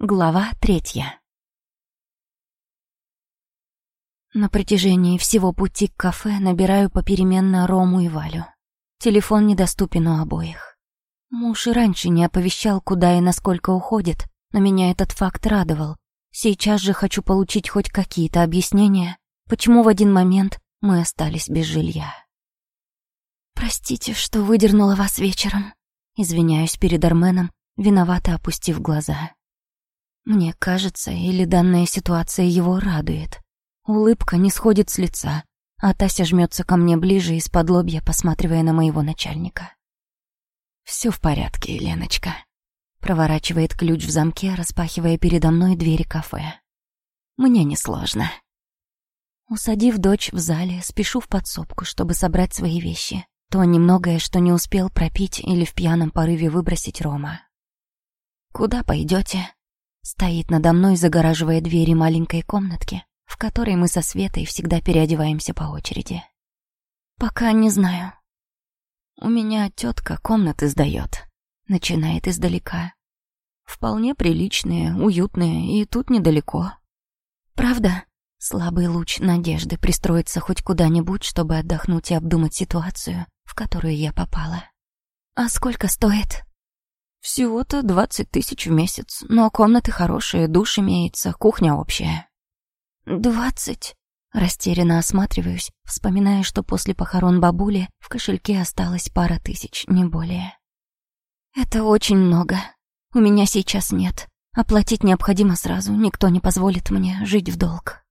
Глава третья. На протяжении всего пути к кафе набираю попеременно Рому и Валю. Телефон недоступен у обоих. Муж и раньше не оповещал, куда и насколько уходит, но меня этот факт радовал. Сейчас же хочу получить хоть какие-то объяснения, почему в один момент мы остались без жилья. «Простите, что выдернула вас вечером», — извиняюсь перед Арменом, виновато опустив глаза. Мне кажется, или данная ситуация его радует. Улыбка не сходит с лица, а Тася жмется ко мне ближе из-под лобья, посматривая на моего начальника. Все в порядке, Леночка. Проворачивает ключ в замке, распахивая передо мной двери кафе. Мне несложно. Усадив дочь в зале, спешу в подсобку, чтобы собрать свои вещи. То немногое, что не успел пропить или в пьяном порыве выбросить Рома. «Куда пойдете? Стоит надо мной, загораживая двери маленькой комнатки, в которой мы со Светой всегда переодеваемся по очереди. «Пока не знаю». «У меня тетка комнаты сдает», — начинает издалека. «Вполне приличные, уютные, и тут недалеко». «Правда?» Слабый луч надежды пристроиться хоть куда-нибудь, чтобы отдохнуть и обдумать ситуацию, в которую я попала. «А сколько стоит?» Всего-то двадцать тысяч в месяц, но комнаты хорошие, душ имеется, кухня общая. Двадцать? Растерянно осматриваюсь, вспоминая, что после похорон бабули в кошельке осталось пара тысяч, не более. Это очень много. У меня сейчас нет. Оплатить необходимо сразу, никто не позволит мне жить в долг.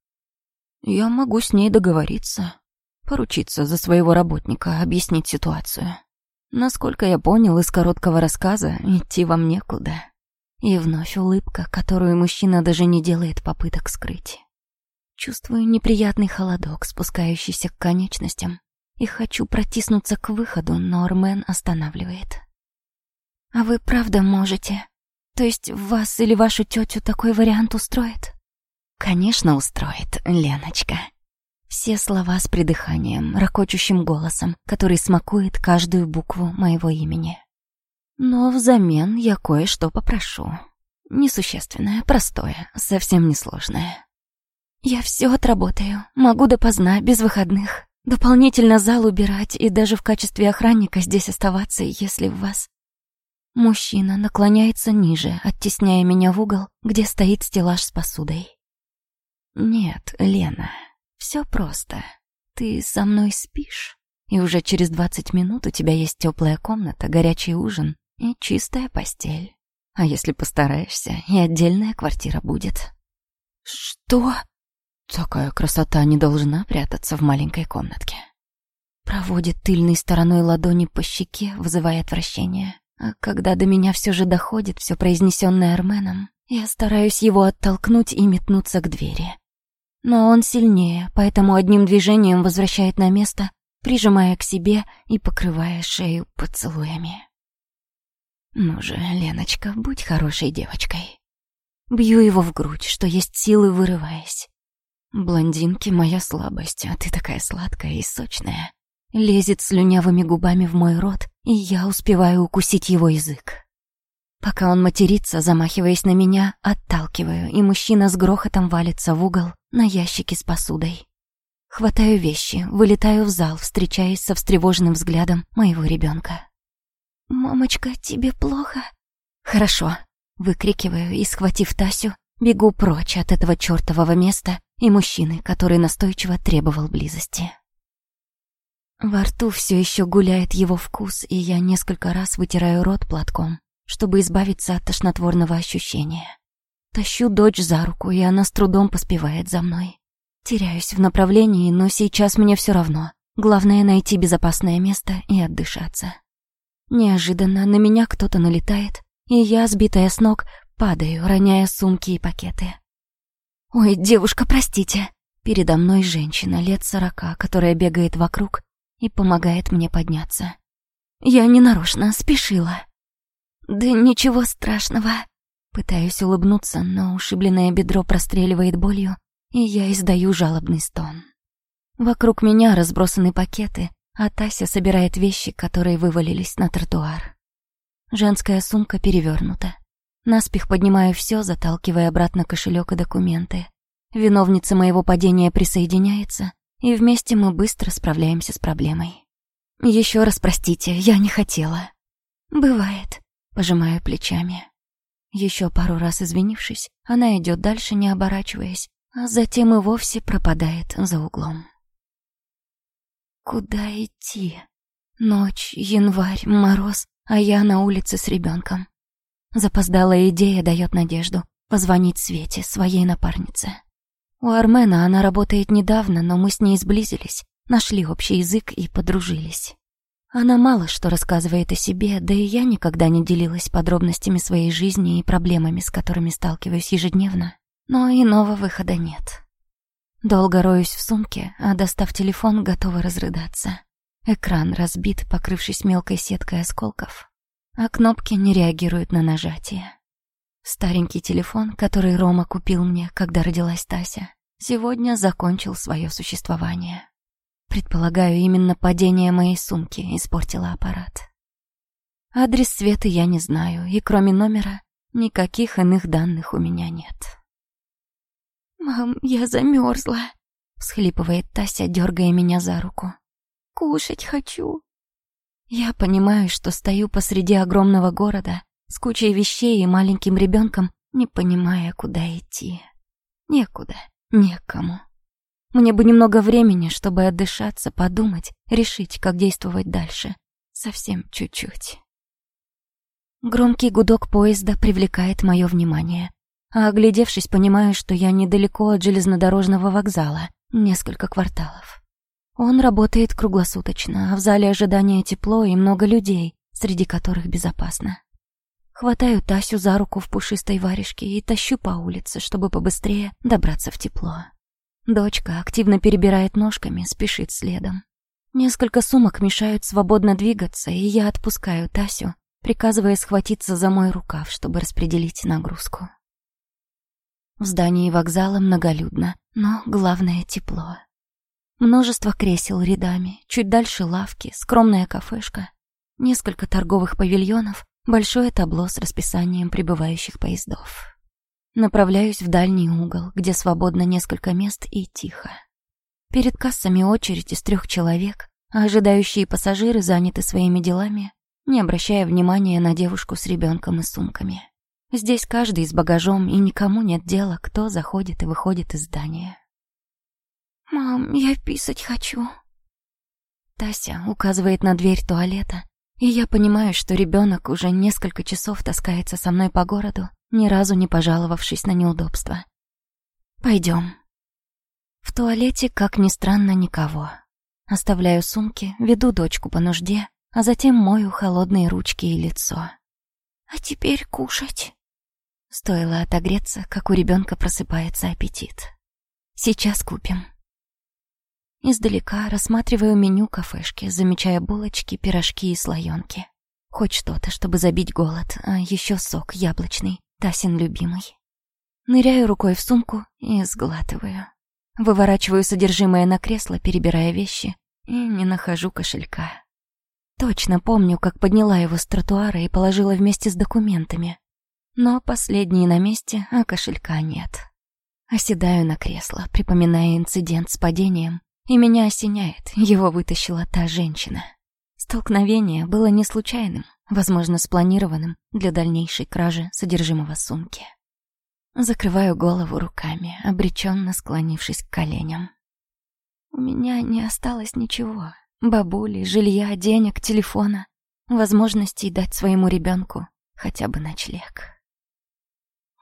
Я могу с ней договориться, поручиться за своего работника, объяснить ситуацию. Насколько я понял из короткого рассказа, идти вам некуда. И вновь улыбка, которую мужчина даже не делает попыток скрыть. Чувствую неприятный холодок, спускающийся к конечностям, и хочу протиснуться к выходу, но Армен останавливает. «А вы правда можете? То есть вас или вашу тетю такой вариант устроит?» «Конечно устроит, Леночка», все слова с придыханием, ракочущим голосом, который смакует каждую букву моего имени. Но взамен я кое-что попрошу. Несущественное, простое, совсем несложное. Я все отработаю, могу допоздна, без выходных. Дополнительно зал убирать и даже в качестве охранника здесь оставаться, если в вас... Мужчина наклоняется ниже, оттесняя меня в угол, где стоит стеллаж с посудой. Нет, Лена, все просто. Ты со мной спишь, и уже через двадцать минут у тебя есть теплая комната, горячий ужин и чистая постель. А если постараешься, и отдельная квартира будет. Что? Такая красота не должна прятаться в маленькой комнатке. Проводит тыльной стороной ладони по щеке, вызывая отвращение. А когда до меня все же доходит все произнесенное Арменом, я стараюсь его оттолкнуть и метнуться к двери. Но он сильнее, поэтому одним движением возвращает на место, прижимая к себе и покрывая шею поцелуями. «Ну же, Леночка, будь хорошей девочкой». Бью его в грудь, что есть силы, вырываясь. Блондинки — моя слабость, а ты такая сладкая и сочная. Лезет слюнявыми губами в мой рот, и я успеваю укусить его язык. Пока он матерится, замахиваясь на меня, отталкиваю, и мужчина с грохотом валится в угол на ящике с посудой. Хватаю вещи, вылетаю в зал, встречаясь со встревоженным взглядом моего ребенка. «Мамочка, тебе плохо?» «Хорошо», — выкрикиваю и, схватив Тасю, бегу прочь от этого чертового места и мужчины, который настойчиво требовал близости. Во рту все еще гуляет его вкус, и я несколько раз вытираю рот платком, чтобы избавиться от тошнотворного ощущения. Тащу дочь за руку, и она с трудом поспевает за мной. Теряюсь в направлении, но сейчас мне все равно. Главное — найти безопасное место и отдышаться. Неожиданно на меня кто-то налетает, и я, сбитая с ног, падаю, роняя сумки и пакеты. «Ой, девушка, простите!» Передо мной женщина лет сорока, которая бегает вокруг и помогает мне подняться. Я ненарочно спешила. «Да ничего страшного». Пытаюсь улыбнуться, но ушибленное бедро простреливает болью, и я издаю жалобный стон. Вокруг меня разбросаны пакеты, а Тася собирает вещи, которые вывалились на тротуар. Женская сумка перевернута. Наспех поднимаю все, заталкивая обратно кошелек и документы. Виновница моего падения присоединяется, и вместе мы быстро справляемся с проблемой. Еще раз простите, я не хотела. Бывает, пожимаю плечами. Еще пару раз извинившись, она идет дальше, не оборачиваясь, а затем и вовсе пропадает за углом. Куда идти? Ночь, январь, мороз, а я на улице с ребенком. Запоздалая идея дает надежду позвонить Свете, своей напарнице. У Армена она работает недавно, но мы с ней сблизились, нашли общий язык и подружились. Она мало что рассказывает о себе, да и я никогда не делилась подробностями своей жизни и проблемами, с которыми сталкиваюсь ежедневно. Но иного выхода нет. Долго роюсь в сумке, а достав телефон, готова разрыдаться. Экран разбит, покрывшись мелкой сеткой осколков, а кнопки не реагируют на нажатие. Старенький телефон, который Рома купил мне, когда родилась Тася, сегодня закончил свое существование. Предполагаю, именно падение моей сумки испортило аппарат. Адрес Светы я не знаю, и кроме номера никаких иных данных у меня нет. «Мам, я замерзла», — всхлипывает Тася, дергая меня за руку. «Кушать хочу». Я понимаю, что стою посреди огромного города с кучей вещей и маленьким ребенком, не понимая, куда идти. Некуда, некому. Мне бы немного времени, чтобы отдышаться, подумать, решить, как действовать дальше. Совсем чуть-чуть. Громкий гудок поезда привлекает мое внимание. А оглядевшись, понимаю, что я недалеко от железнодорожного вокзала, несколько кварталов. Он работает круглосуточно, а в зале ожидания тепло и много людей, среди которых безопасно. Хватаю Тасю за руку в пушистой варежке и тащу по улице, чтобы побыстрее добраться в тепло. Дочка активно перебирает ножками, спешит следом. Несколько сумок мешают свободно двигаться, и я отпускаю Тасю, приказывая схватиться за мой рукав, чтобы распределить нагрузку. В здании вокзала многолюдно, но главное — тепло. Множество кресел рядами, чуть дальше лавки, скромная кафешка, несколько торговых павильонов, большое табло с расписанием прибывающих поездов. Направляюсь в дальний угол, где свободно несколько мест и тихо. Перед кассами очередь из трех человек, а ожидающие пассажиры заняты своими делами, не обращая внимания на девушку с ребенком и сумками. Здесь каждый с багажом, и никому нет дела, кто заходит и выходит из здания. «Мам, я писать хочу». Тася указывает на дверь туалета, и я понимаю, что ребенок уже несколько часов таскается со мной по городу, ни разу не пожаловавшись на неудобства. Пойдем. В туалете, как ни странно, никого. Оставляю сумки, веду дочку по нужде, а затем мою холодные ручки и лицо. А теперь кушать. Стоило отогреться, как у ребенка просыпается аппетит. Сейчас купим. Издалека рассматриваю меню кафешки, замечая булочки, пирожки и слоёнки. Хоть что-то, чтобы забить голод, а еще сок яблочный, Тасин любимый. Ныряю рукой в сумку и сглатываю. Выворачиваю содержимое на кресло, перебирая вещи, и не нахожу кошелька. Точно помню, как подняла его с тротуара и положила вместе с документами. Но последние на месте, а кошелька нет. Оседаю на кресло, припоминая инцидент с падением и меня осеняет, его вытащила та женщина. Столкновение было не случайным, возможно, спланированным для дальнейшей кражи содержимого сумки. Закрываю голову руками, обреченно склонившись к коленям. У меня не осталось ничего. Бабули, жилья, денег, телефона, возможностей дать своему ребенку хотя бы ночлег.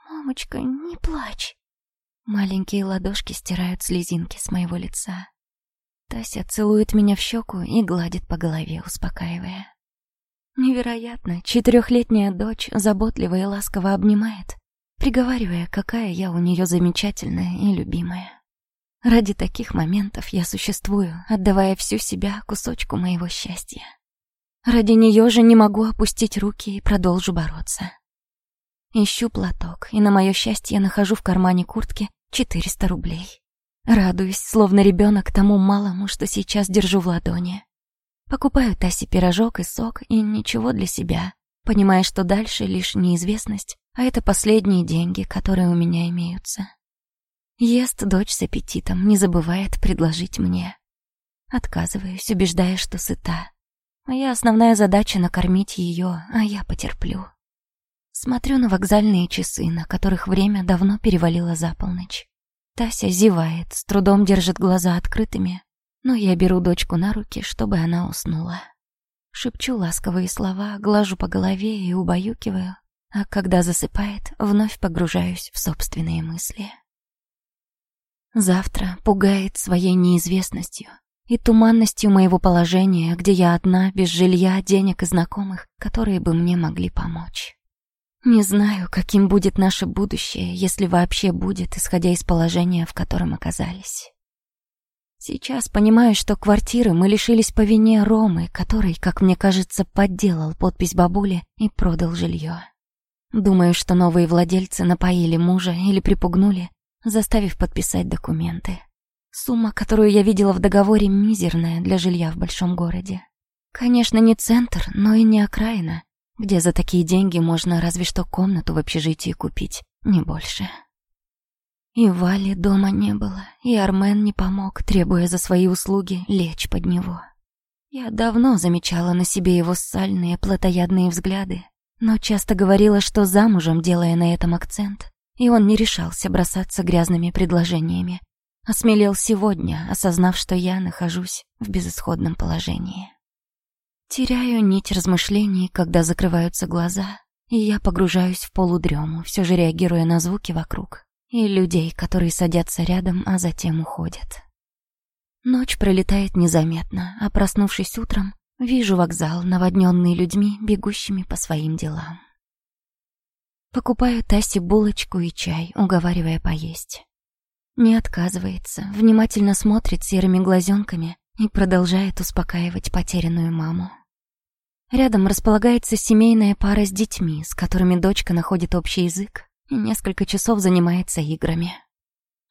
«Мамочка, не плачь!» Маленькие ладошки стирают слезинки с моего лица. Тася целует меня в щеку и гладит по голове, успокаивая. Невероятно, четырехлетняя дочь заботливо и ласково обнимает, приговаривая, какая я у нее замечательная и любимая. Ради таких моментов я существую, отдавая всю себя кусочку моего счастья. Ради нее же не могу опустить руки и продолжу бороться. Ищу платок, и на мое счастье нахожу в кармане куртки 400 рублей. Радуюсь, словно ребенок тому малому, что сейчас держу в ладони. Покупаю Тасе пирожок и сок, и ничего для себя. понимая, что дальше лишь неизвестность, а это последние деньги, которые у меня имеются. Ест дочь с аппетитом, не забывает предложить мне. Отказываюсь, убеждая, что сыта. Моя основная задача — накормить ее, а я потерплю. Смотрю на вокзальные часы, на которых время давно перевалило за полночь. Тася зевает, с трудом держит глаза открытыми, но я беру дочку на руки, чтобы она уснула. Шепчу ласковые слова, глажу по голове и убаюкиваю, а когда засыпает, вновь погружаюсь в собственные мысли. Завтра пугает своей неизвестностью и туманностью моего положения, где я одна, без жилья, денег и знакомых, которые бы мне могли помочь. Не знаю, каким будет наше будущее, если вообще будет, исходя из положения, в котором оказались. Сейчас понимаю, что квартиры мы лишились по вине Ромы, который, как мне кажется, подделал подпись бабули и продал жилье. Думаю, что новые владельцы напоили мужа или припугнули, заставив подписать документы. Сумма, которую я видела в договоре, мизерная для жилья в большом городе. Конечно, не центр, но и не окраина, где за такие деньги можно разве что комнату в общежитии купить, не больше. И Вали дома не было, и Армен не помог, требуя за свои услуги лечь под него. Я давно замечала на себе его сальные, плотоядные взгляды, но часто говорила, что замужем, делая на этом акцент, и он не решался бросаться грязными предложениями. Осмелел сегодня, осознав, что я нахожусь в безысходном положении. Теряю нить размышлений, когда закрываются глаза, и я погружаюсь в полудрему, все же реагируя на звуки вокруг и людей, которые садятся рядом, а затем уходят. Ночь пролетает незаметно, а проснувшись утром, вижу вокзал, наводненный людьми, бегущими по своим делам. Покупаю Тасе булочку и чай, уговаривая поесть. Не отказывается, внимательно смотрит серыми глазенками и продолжает успокаивать потерянную маму. Рядом располагается семейная пара с детьми, с которыми дочка находит общий язык и несколько часов занимается играми.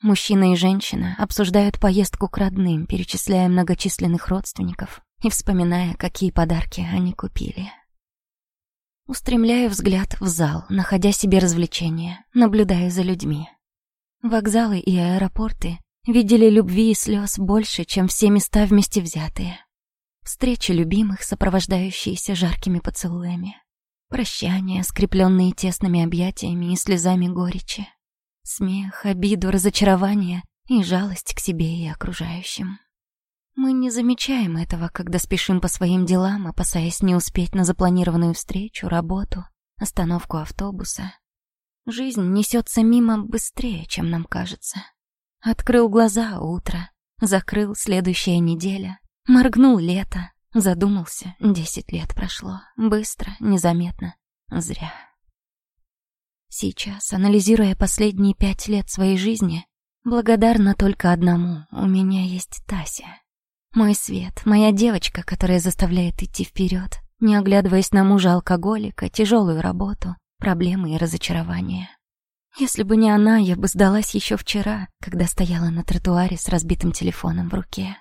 Мужчина и женщина обсуждают поездку к родным, перечисляя многочисленных родственников и вспоминая, какие подарки они купили. Устремляю взгляд в зал, находя себе развлечения, наблюдая за людьми. Вокзалы и аэропорты видели любви и слез больше, чем все места вместе взятые. Встречи любимых, сопровождающиеся жаркими поцелуями. Прощания, скрепленные тесными объятиями и слезами горечи. Смех, обиду, разочарование и жалость к себе и окружающим. Мы не замечаем этого, когда спешим по своим делам, опасаясь не успеть на запланированную встречу, работу, остановку автобуса. Жизнь несется мимо быстрее, чем нам кажется. Открыл глаза утро, закрыл следующая неделя, моргнул лето, Задумался, десять лет прошло. Быстро, незаметно. Зря. Сейчас, анализируя последние пять лет своей жизни, благодарна только одному. У меня есть Тася. Мой свет, моя девочка, которая заставляет идти вперед, не оглядываясь на мужа-алкоголика, тяжелую работу, проблемы и разочарования. Если бы не она, я бы сдалась еще вчера, когда стояла на тротуаре с разбитым телефоном в руке.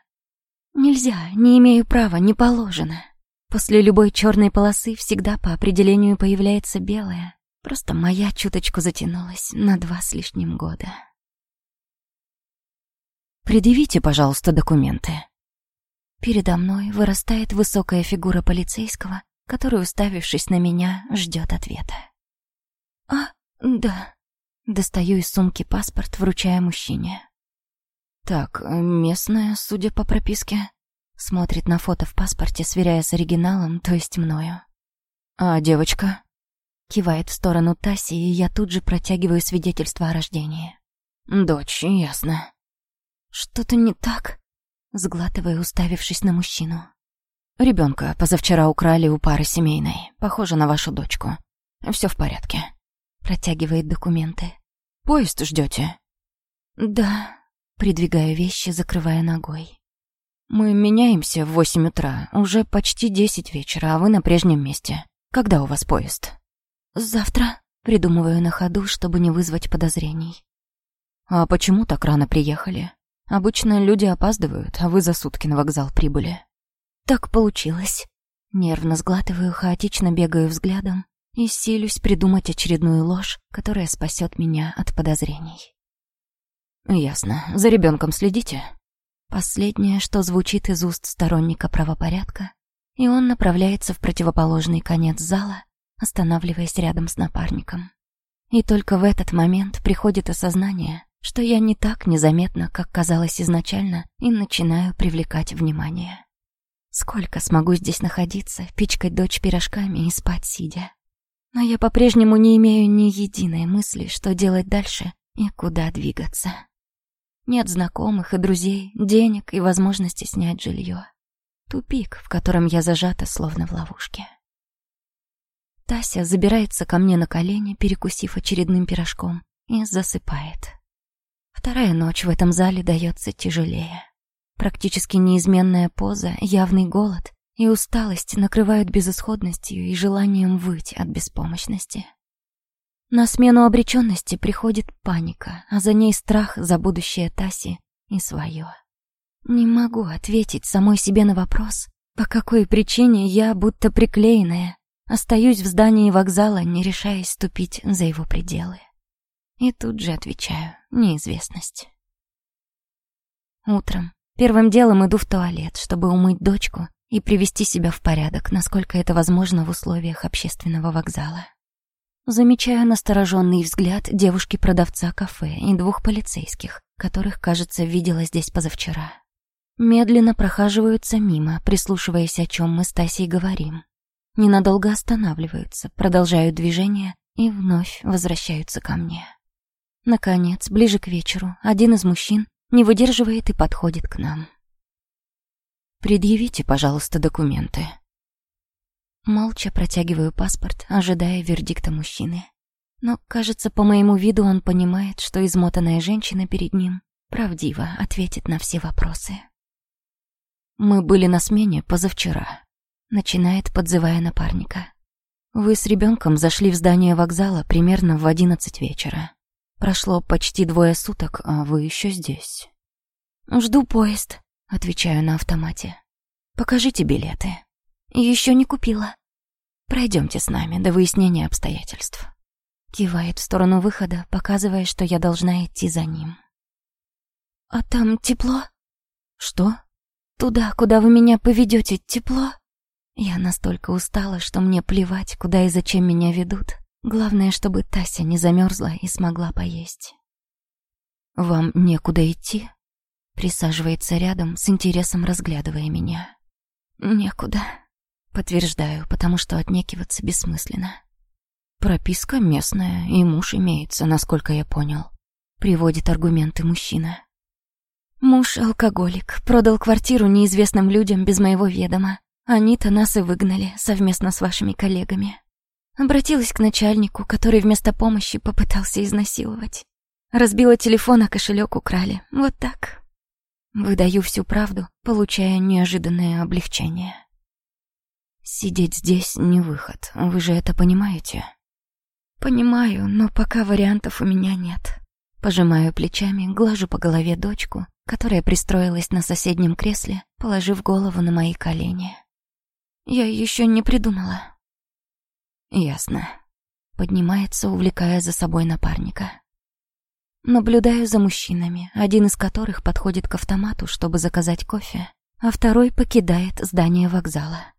Нельзя, не имею права, не положено. После любой черной полосы всегда по определению появляется белая. Просто моя чуточку затянулась на два с лишним года. «Предъявите, пожалуйста, документы». Передо мной вырастает высокая фигура полицейского, который, уставившись на меня, ждет ответа. «А, да». Достаю из сумки паспорт, вручая мужчине. Так, э, местная, судя по прописке. Смотрит на фото в паспорте, сверяя с оригиналом, то есть мною. А девочка? Кивает в сторону Таси, и я тут же протягиваю свидетельство о рождении. Дочь, ясно. Что-то не так? Сглатывая, уставившись на мужчину. Ребенка позавчера украли у пары семейной. Похоже на вашу дочку. Все в порядке. Протягивает документы. Поезд ждете? Да, Придвигаю вещи, закрывая ногой. «Мы меняемся в восемь утра, уже почти десять вечера, а вы на прежнем месте. Когда у вас поезд?» «Завтра», — придумываю на ходу, чтобы не вызвать подозрений. «А почему так рано приехали? Обычно люди опаздывают, а вы за сутки на вокзал прибыли». «Так получилось». Нервно сглатываю, хаотично бегаю взглядом и силюсь придумать очередную ложь, которая спасет меня от подозрений. «Ясно. За ребенком следите?» Последнее, что звучит из уст сторонника правопорядка, и он направляется в противоположный конец зала, останавливаясь рядом с напарником. И только в этот момент приходит осознание, что я не так незаметно, как казалось изначально, и начинаю привлекать внимание. Сколько смогу здесь находиться, пичкать дочь пирожками и спать сидя? Но я по-прежнему не имею ни единой мысли, что делать дальше и куда двигаться. Нет знакомых и друзей, денег и возможности снять жилье. Тупик, в котором я зажата, словно в ловушке. Тася забирается ко мне на колени, перекусив очередным пирожком, и засыпает. Вторая ночь в этом зале дается тяжелее. Практически неизменная поза, явный голод и усталость накрывают безысходностью и желанием выть от беспомощности. На смену обреченности приходит паника, а за ней страх за будущее Таси и свое. Не могу ответить самой себе на вопрос, по какой причине я, будто приклеенная, остаюсь в здании вокзала, не решаясь ступить за его пределы. И тут же отвечаю «неизвестность». Утром первым делом иду в туалет, чтобы умыть дочку и привести себя в порядок, насколько это возможно в условиях общественного вокзала. Замечаю настороженный взгляд девушки-продавца кафе и двух полицейских, которых, кажется, видела здесь позавчера. Медленно прохаживаются мимо, прислушиваясь, о чем мы с Тасей говорим. Ненадолго останавливаются, продолжают движение и вновь возвращаются ко мне. Наконец, ближе к вечеру, один из мужчин не выдерживает и подходит к нам. «Предъявите, пожалуйста, документы». Молча протягиваю паспорт, ожидая вердикта мужчины. Но, кажется, по моему виду он понимает, что измотанная женщина перед ним правдиво ответит на все вопросы. «Мы были на смене позавчера», — начинает, подзывая напарника. «Вы с ребенком зашли в здание вокзала примерно в одиннадцать вечера. Прошло почти двое суток, а вы еще здесь. «Жду поезд», — отвечаю на автомате. «Покажите билеты». «Еще не купила». «Пройдемте с нами до выяснения обстоятельств». Кивает в сторону выхода, показывая, что я должна идти за ним. «А там тепло?» «Что?» «Туда, куда вы меня поведете, тепло?» Я настолько устала, что мне плевать, куда и зачем меня ведут. Главное, чтобы Тася не замерзла и смогла поесть. «Вам некуда идти?» Присаживается рядом, с интересом разглядывая меня. «Некуда», — подтверждаю, потому что отнекиваться бессмысленно. «Прописка местная, и муж имеется, насколько я понял», — приводит аргументы мужчина. «Муж — алкоголик, продал квартиру неизвестным людям без моего ведома. Они-то нас и выгнали совместно с вашими коллегами. Обратилась к начальнику, который вместо помощи попытался изнасиловать. Разбила телефон, а кошелек украли. Вот так. Выдаю всю правду, получая неожиданное облегчение. Сидеть здесь не выход, вы же это понимаете? Понимаю, но пока вариантов у меня нет. Пожимаю плечами, глажу по голове дочку, которая пристроилась на соседнем кресле, положив голову на мои колени. Я еще не придумала. Ясно. Поднимается, увлекая за собой напарника. Наблюдаю за мужчинами, один из которых подходит к автомату, чтобы заказать кофе, а второй покидает здание вокзала.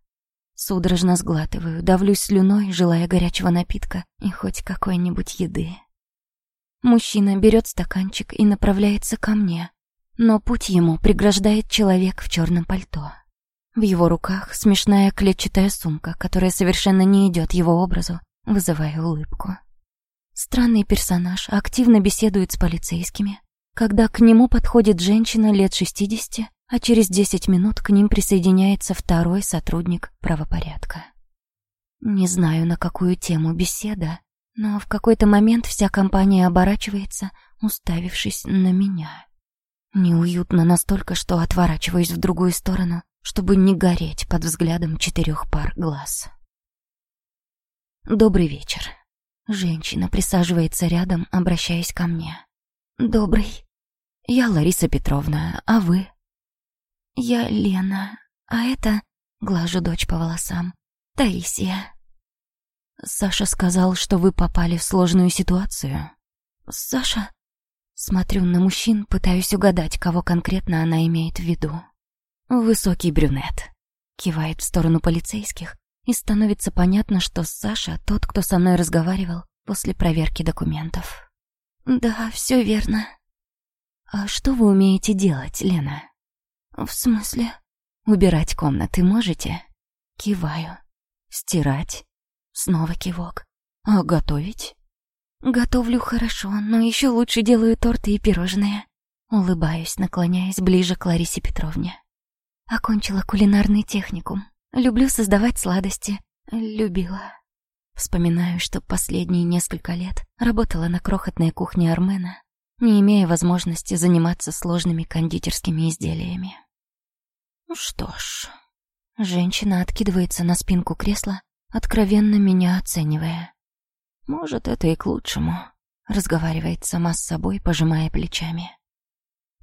Судорожно сглатываю, давлюсь слюной, желая горячего напитка и хоть какой-нибудь еды. Мужчина берет стаканчик и направляется ко мне, но путь ему преграждает человек в черном пальто. В его руках смешная клетчатая сумка, которая совершенно не идет его образу, вызывая улыбку. Странный персонаж активно беседует с полицейскими, когда к нему подходит женщина лет 60, а через 10 минут к ним присоединяется второй сотрудник правопорядка. Не знаю, на какую тему беседа, но в какой-то момент вся компания оборачивается, уставившись на меня. Неуютно настолько, что отворачиваюсь в другую сторону чтобы не гореть под взглядом четырех пар глаз. «Добрый вечер». Женщина присаживается рядом, обращаясь ко мне. «Добрый. Я Лариса Петровна, а вы?» «Я Лена, а это Глажу дочь по волосам. «Таисия». «Саша сказал, что вы попали в сложную ситуацию». «Саша?» Смотрю на мужчин, пытаюсь угадать, кого конкретно она имеет в виду. «Высокий брюнет». Кивает в сторону полицейских, и становится понятно, что Саша тот, кто со мной разговаривал после проверки документов. «Да, все верно». «А что вы умеете делать, Лена?» «В смысле?» «Убирать комнаты можете?» Киваю. «Стирать?» Снова кивок. «А готовить?» «Готовлю хорошо, но еще лучше делаю торты и пирожные». Улыбаюсь, наклоняясь ближе к Ларисе Петровне. Окончила кулинарный техникум. Люблю создавать сладости. Любила. Вспоминаю, что последние несколько лет работала на крохотной кухне Армена, не имея возможности заниматься сложными кондитерскими изделиями. Ну что ж, женщина откидывается на спинку кресла, откровенно меня оценивая. Может, это и к лучшему, разговаривает сама с собой, пожимая плечами.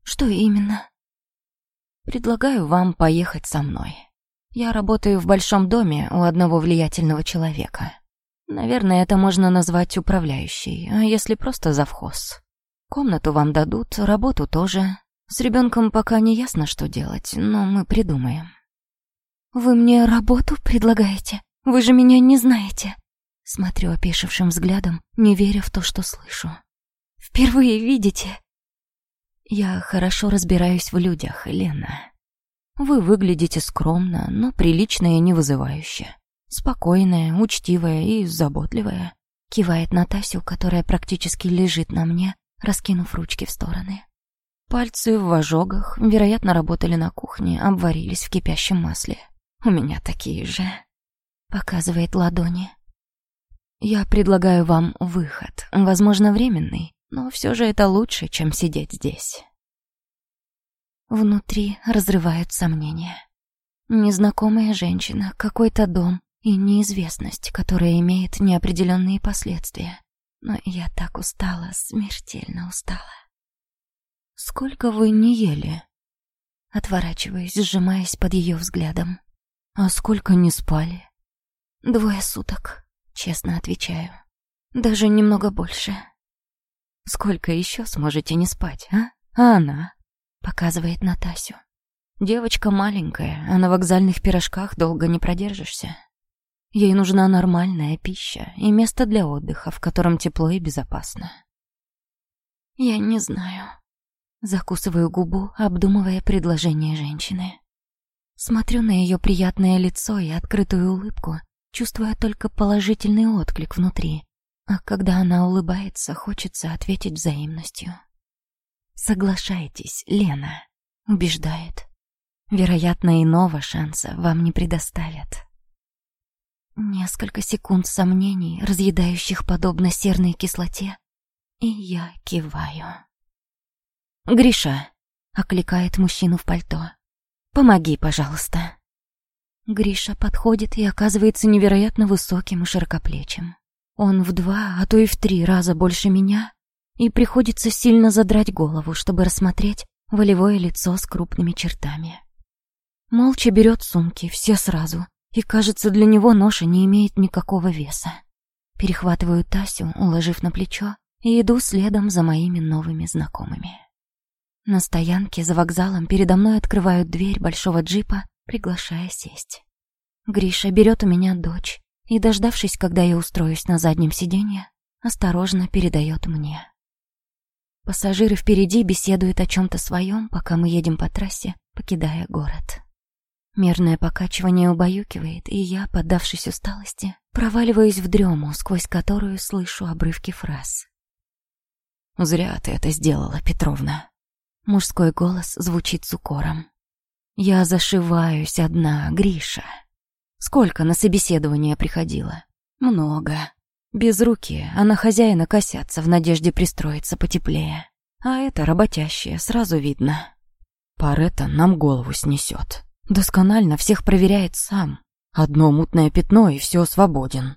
Что именно? Предлагаю вам поехать со мной. Я работаю в большом доме у одного влиятельного человека. Наверное, это можно назвать управляющей, а если просто завхоз. Комнату вам дадут, работу тоже. С ребенком пока не ясно, что делать, но мы придумаем. «Вы мне работу предлагаете? Вы же меня не знаете!» Смотрю опешившим взглядом, не веря в то, что слышу. «Впервые видите?» «Я хорошо разбираюсь в людях, Лена. Вы выглядите скромно, но прилично и не вызывающе. Спокойная, учтивая и заботливая. Кивает на Тасю, которая практически лежит на мне, раскинув ручки в стороны. Пальцы в ожогах, вероятно, работали на кухне, обварились в кипящем масле. У меня такие же. Показывает ладони. Я предлагаю вам выход, возможно, временный, но все же это лучше, чем сидеть здесь. Внутри разрывают сомнения. Незнакомая женщина, какой-то дом и неизвестность, которая имеет неопределенные последствия. Но я так устала, смертельно устала. «Сколько вы не ели?» Отворачиваюсь, сжимаясь под ее взглядом. «А сколько не спали?» «Двое суток», честно отвечаю. «Даже немного больше». «Сколько еще сможете не спать, а? А она?» Показывает Натасю. Девочка маленькая, а на вокзальных пирожках долго не продержишься. Ей нужна нормальная пища и место для отдыха, в котором тепло и безопасно. Я не знаю. Закусываю губу, обдумывая предложение женщины. Смотрю на ее приятное лицо и открытую улыбку, чувствуя только положительный отклик внутри. А когда она улыбается, хочется ответить взаимностью. Соглашайтесь, Лена, убеждает. Вероятно, иного шанса вам не предоставят. Несколько секунд сомнений, разъедающих подобно серной кислоте, и я киваю. «Гриша!» — окликает мужчину в пальто. «Помоги, пожалуйста». Гриша подходит и оказывается невероятно высоким и широкоплечим. Он в два, а то и в три раза больше меня, и приходится сильно задрать голову, чтобы рассмотреть волевое лицо с крупными чертами. Молча берет сумки, все сразу, и, кажется, для него ноша не имеет никакого веса. Перехватываю Тасю, уложив на плечо, и иду следом за моими новыми знакомыми. На стоянке за вокзалом передо мной открывают дверь большого джипа, приглашая сесть. Гриша берет у меня дочь и, дождавшись, когда я устроюсь на заднем сиденье, осторожно передает мне. Пассажиры впереди беседуют о чем-то своем, пока мы едем по трассе, покидая город. Мерное покачивание убаюкивает, и я, поддавшись усталости, проваливаюсь в дрему, сквозь которую слышу обрывки фраз. «Зря ты это сделала, Петровна». Мужской голос звучит с укором. «Я зашиваюсь одна, Гриша. Сколько на собеседование приходила? Много. Без руки, а на хозяина косятся в надежде пристроиться потеплее. А это работящее, сразу видно. Парета нам голову снесет. Досконально всех проверяет сам. Одно мутное пятно, и все свободен.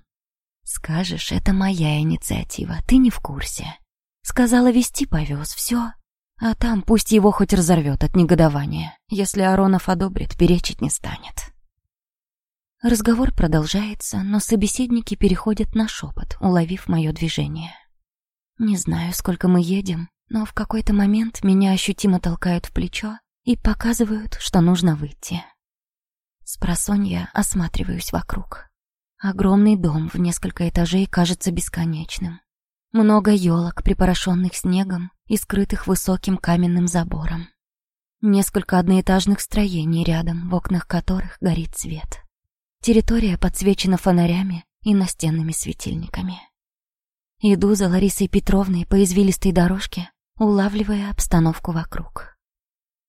Скажешь, это моя инициатива, ты не в курсе. Сказала вести повез, все. А там пусть его хоть разорвет от негодования. Если Аронов одобрит, перечить не станет. Разговор продолжается, но собеседники переходят на шепот, уловив мое движение. Не знаю, сколько мы едем, но в какой-то момент меня ощутимо толкают в плечо и показывают, что нужно выйти. Спросонья осматриваюсь вокруг. Огромный дом в несколько этажей кажется бесконечным. Много елок, припорошенных снегом и скрытых высоким каменным забором. Несколько одноэтажных строений рядом, в окнах которых горит свет. Территория подсвечена фонарями и настенными светильниками. Иду за Ларисой Петровной по извилистой дорожке, улавливая обстановку вокруг.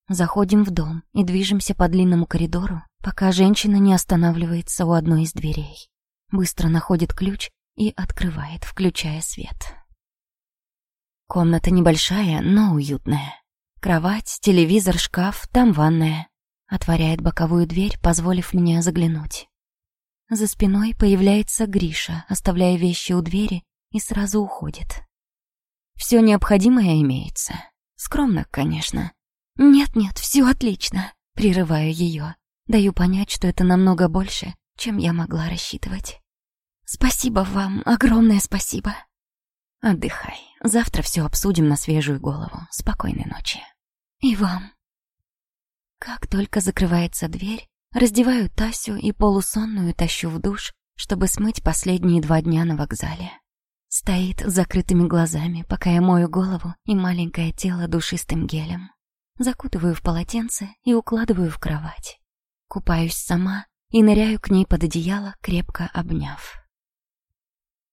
Заходим в дом и движемся по длинному коридору, пока женщина не останавливается у одной из дверей. Быстро находит ключ и открывает, включая свет. Комната небольшая, но уютная. Кровать, телевизор, шкаф, там ванная. Отворяет боковую дверь, позволив мне заглянуть. За спиной появляется Гриша, оставляя вещи у двери и сразу уходит. Все необходимое имеется. Скромно, конечно. Нет-нет, все отлично. Прерываю ее. Даю понять, что это намного больше, чем я могла рассчитывать. Спасибо вам, огромное спасибо. Отдыхай. Завтра все обсудим на свежую голову. Спокойной ночи. И вам. Как только закрывается дверь, Раздеваю Тасю и полусонную тащу в душ, чтобы смыть последние два дня на вокзале. Стоит с закрытыми глазами, пока я мою голову и маленькое тело душистым гелем. Закутываю в полотенце и укладываю в кровать. Купаюсь сама и ныряю к ней под одеяло, крепко обняв.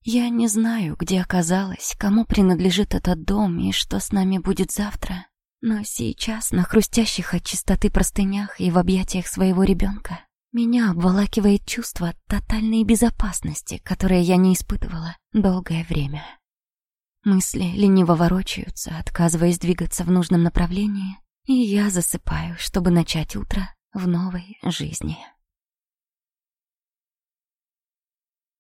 Я не знаю, где оказалась, кому принадлежит этот дом и что с нами будет завтра. Но сейчас, на хрустящих от чистоты простынях и в объятиях своего ребенка, меня обволакивает чувство тотальной безопасности, которое я не испытывала долгое время. Мысли лениво ворочаются, отказываясь двигаться в нужном направлении, и я засыпаю, чтобы начать утро в новой жизни.